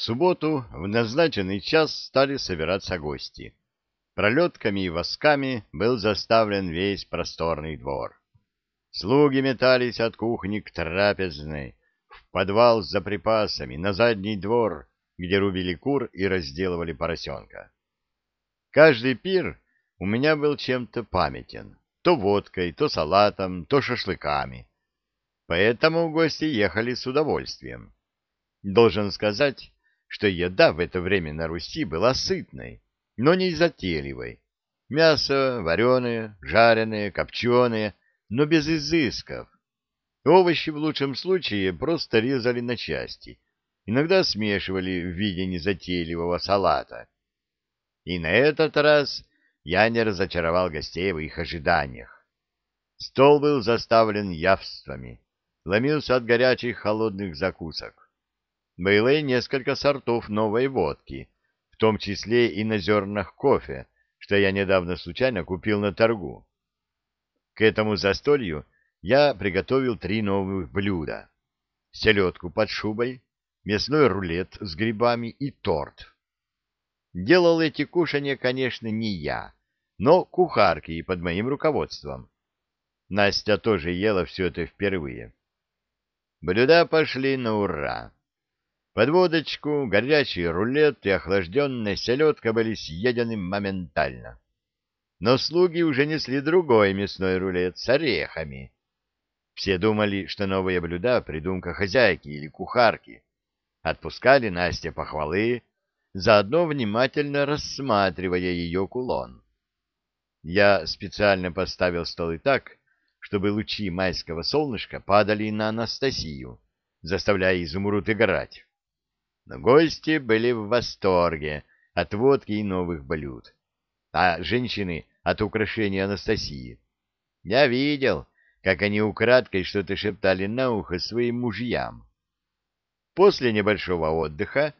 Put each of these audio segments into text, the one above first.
В субботу в назначенный час стали собираться гости. Пролетками и восками был заставлен весь просторный двор. Слуги метались от кухни к трапезной, в подвал за припасами, на задний двор, где рубили кур и разделывали поросенка. Каждый пир у меня был чем-то памятен, то водкой, то салатом, то шашлыками. Поэтому гости ехали с удовольствием. Должен сказать, что еда в это время на Руси была сытной, но не затейливой. Мясо вареное, жареное, копченое, но без изысков. Овощи в лучшем случае просто резали на части, иногда смешивали в виде незатейливого салата. И на этот раз я не разочаровал гостей в их ожиданиях. Стол был заставлен явствами, ломился от горячих холодных закусок. Было и несколько сортов новой водки, в том числе и на зернах кофе, что я недавно случайно купил на торгу. К этому застолью я приготовил три новых блюда. Селедку под шубой, мясной рулет с грибами и торт. Делал эти кушания, конечно, не я, но кухарки под моим руководством. Настя тоже ела все это впервые. Блюда пошли на ура. Под водочку, горячий рулет и охлажденная селедка были съедены моментально. Но слуги уже несли другой мясной рулет с орехами. Все думали, что новые блюда — придумка хозяйки или кухарки. Отпускали Насте похвалы, заодно внимательно рассматривая ее кулон. Я специально поставил столы так, чтобы лучи майского солнышка падали на Анастасию, заставляя изумруд играть. Гости были в восторге от водки и новых блюд, а женщины — от украшения Анастасии. Я видел, как они украдкой что-то шептали на ухо своим мужьям. После небольшого отдыха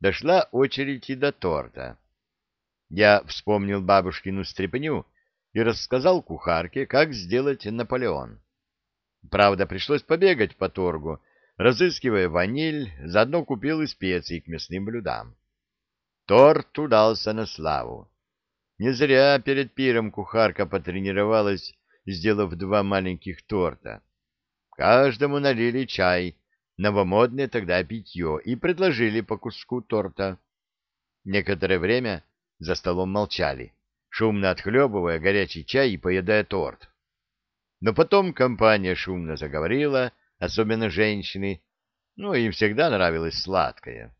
дошла очередь и до торта. Я вспомнил бабушкину стряпню и рассказал кухарке, как сделать Наполеон. Правда, пришлось побегать по торгу, Разыскивая ваниль, заодно купил и специи к мясным блюдам. Торт удался на славу. Не зря перед пиром кухарка потренировалась, сделав два маленьких торта. Каждому налили чай, новомодное тогда питье, и предложили по куску торта. Некоторое время за столом молчали, шумно отхлебывая горячий чай и поедая торт. Но потом компания шумно заговорила, особенно женщины, ну, им всегда нравилось сладкое.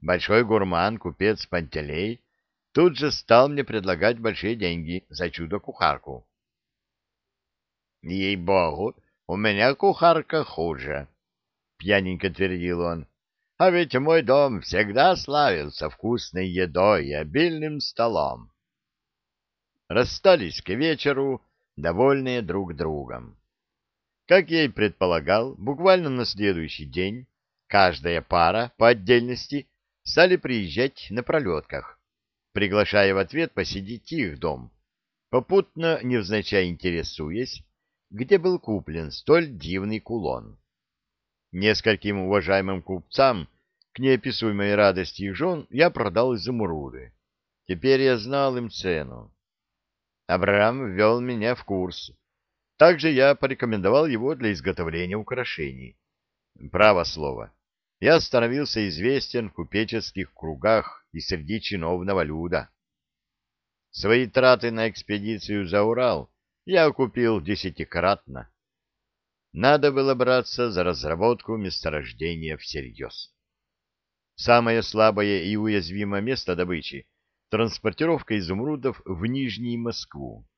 Большой гурман, купец Пантелей, тут же стал мне предлагать большие деньги за чудо-кухарку. «Ей-богу, у меня кухарка хуже», — пьяненько твердил он. «А ведь мой дом всегда славился вкусной едой и обильным столом». Расстались к вечеру, довольные друг другом. Как я и предполагал, буквально на следующий день каждая пара по отдельности стали приезжать на пролетках, приглашая в ответ посетить их дом, попутно невзначай интересуясь, где был куплен столь дивный кулон. Нескольким уважаемым купцам к неописуемой радости их жен я продал изумруды. Теперь я знал им цену. Абрам ввел меня в курс, также я порекомендовал его для изготовления украшений. Право слово, я становился известен в купеческих кругах и среди чиновного люда. Свои траты на экспедицию за Урал я окупил десятикратно. Надо было браться за разработку месторождения всерьез. Самое слабое и уязвимое место добычи — транспортировка изумрудов в Нижнюю Москву.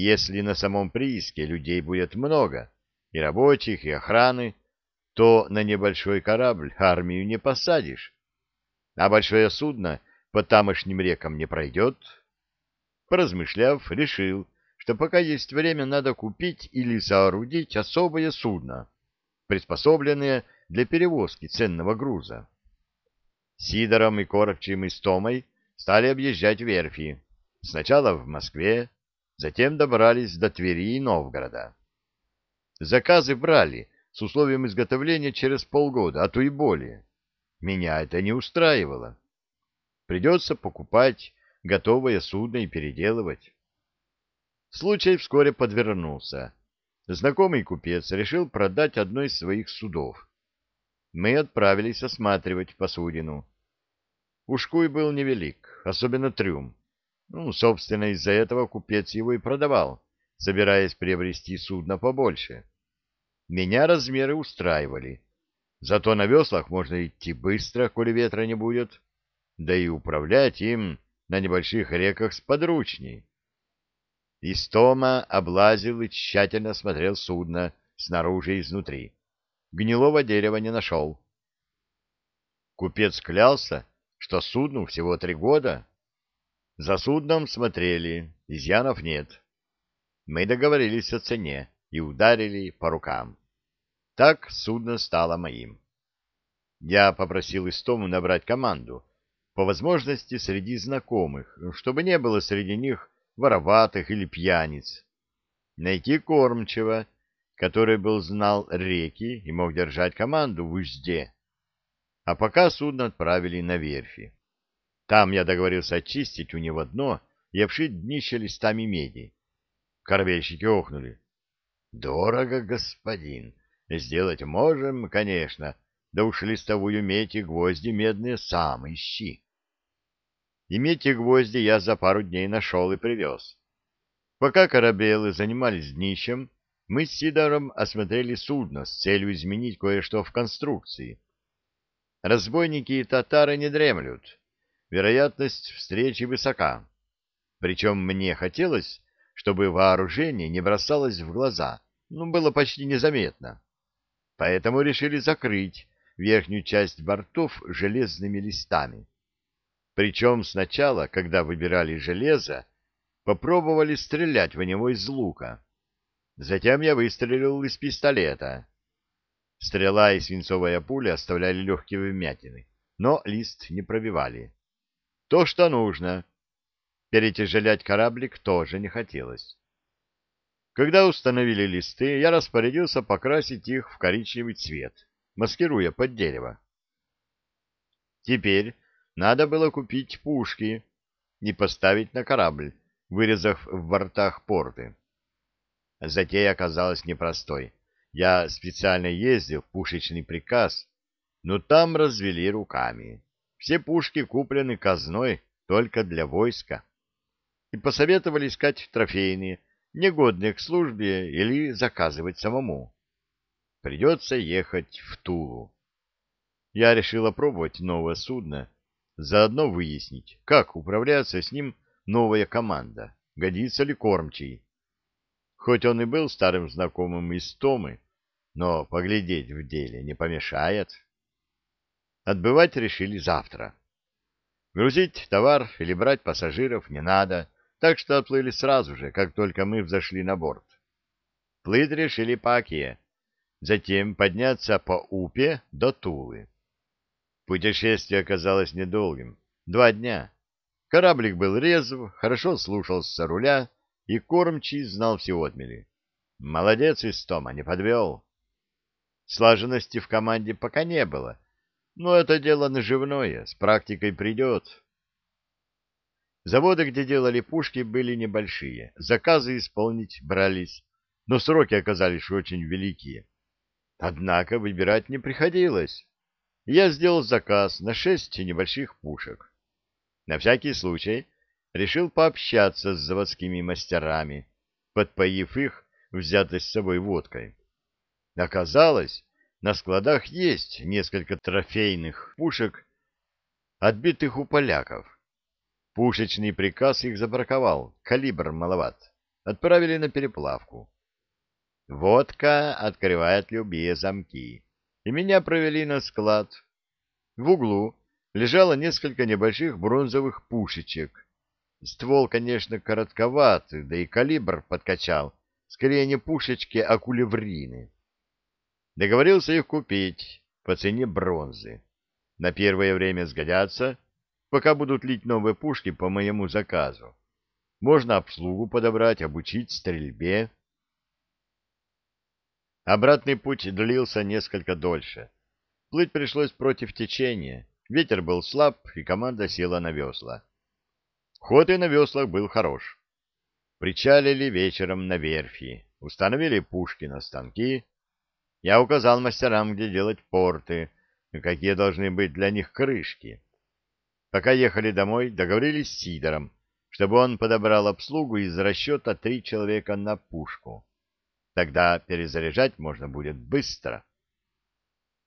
Если на самом прииске людей будет много, и рабочих, и охраны, то на небольшой корабль армию не посадишь, а большое судно по тамошним рекам не пройдет. Поразмышляв, решил, что пока есть время, надо купить или соорудить особое судно, приспособленное для перевозки ценного груза. Сидором и Коровчим и Стомой стали объезжать верфи. Сначала в Москве, Затем добрались до Твери и Новгорода. Заказы брали с условием изготовления через полгода, а то и более. Меня это не устраивало. Придется покупать готовое судно и переделывать. Случай вскоре подвернулся. Знакомый купец решил продать одно из своих судов. Мы отправились осматривать посудину. Ушкуй был невелик, особенно трюм. Ну, собственно, из-за этого купец его и продавал, собираясь приобрести судно побольше. Меня размеры устраивали. Зато на веслах можно идти быстро, коли ветра не будет, да и управлять им на небольших реках сподручней. Истома облазил и тщательно смотрел судно снаружи и изнутри. Гнилого дерева не нашел. Купец клялся, что судну всего три года. За судном смотрели, изъянов нет. Мы договорились о цене и ударили по рукам. Так судно стало моим. Я попросил Истому набрать команду, по возможности среди знакомых, чтобы не было среди них вороватых или пьяниц. Найти кормчего, который был знал реки и мог держать команду в узде. А пока судно отправили на верфи. Там я договорился очистить у него дно и обшить днище листами меди. Корабельщики охнули. — Дорого, господин. Сделать можем, конечно, да уж листовую медь и гвозди медные сам ищи. И медь и гвозди я за пару дней нашел и привез. Пока корабелы занимались днищем, мы с Сидором осмотрели судно с целью изменить кое-что в конструкции. Разбойники и татары не дремлют. Вероятность встречи высока. Причем мне хотелось, чтобы вооружение не бросалось в глаза, ну, было почти незаметно. Поэтому решили закрыть верхнюю часть бортов железными листами. Причем сначала, когда выбирали железо, попробовали стрелять в него из лука. Затем я выстрелил из пистолета. Стрела и свинцовая пуля оставляли легкие вмятины, но лист не пробивали. То, что нужно. Перетяжелять кораблик тоже не хотелось. Когда установили листы, я распорядился покрасить их в коричневый цвет, маскируя под дерево. Теперь надо было купить пушки и поставить на корабль, вырезав в бортах порты. Затея оказалась непростой. Я специально ездил в пушечный приказ, но там развели руками. Все пушки куплены казной только для войска. И посоветовали искать трофейные, негодные к службе или заказывать самому. Придется ехать в Тулу. Я решил опробовать новое судно, Заодно выяснить, как управляться с ним новая команда, годится ли кормчий. Хоть он и был старым знакомым из Томы, но поглядеть в деле не помешает. Отбывать решили завтра. Грузить товар или брать пассажиров не надо, так что отплыли сразу же, как только мы взошли на борт. Плыть решили по Оке, затем подняться по Упе до Тулы. Путешествие оказалось недолгим. Два дня. Кораблик был резв, хорошо слушался руля, и кормчий знал все отмели. Молодец, Истома, не подвел. Слаженности в команде пока не было, но это дело наживное, с практикой придет. Заводы, где делали пушки, были небольшие, заказы исполнить брались, но сроки оказались очень великие. Однако выбирать не приходилось я сделал заказ на шесть небольших пушек. На всякий случай решил пообщаться с заводскими мастерами, подпоив их взятой с собой водкой. Оказалось, на складах есть несколько трофейных пушек, отбитых у поляков. Пушечный приказ их забраковал, калибр маловат. Отправили на переплавку. Водка открывает любые замки и меня провели на склад. В углу лежало несколько небольших бронзовых пушечек. Ствол, конечно, коротковатый, да и калибр подкачал. Скорее не пушечки, а кулеврины. Договорился их купить по цене бронзы. На первое время сгодятся, пока будут лить новые пушки по моему заказу. Можно обслугу подобрать, обучить стрельбе. Обратный путь длился несколько дольше. Плыть пришлось против течения. Ветер был слаб, и команда села на весла. Ход и на веслах был хорош. Причалили вечером на верфи, установили пушки на станки. Я указал мастерам, где делать порты, и какие должны быть для них крышки. Пока ехали домой, договорились с Сидором, чтобы он подобрал обслугу из расчета три человека на пушку. Тогда перезаряжать можно будет быстро.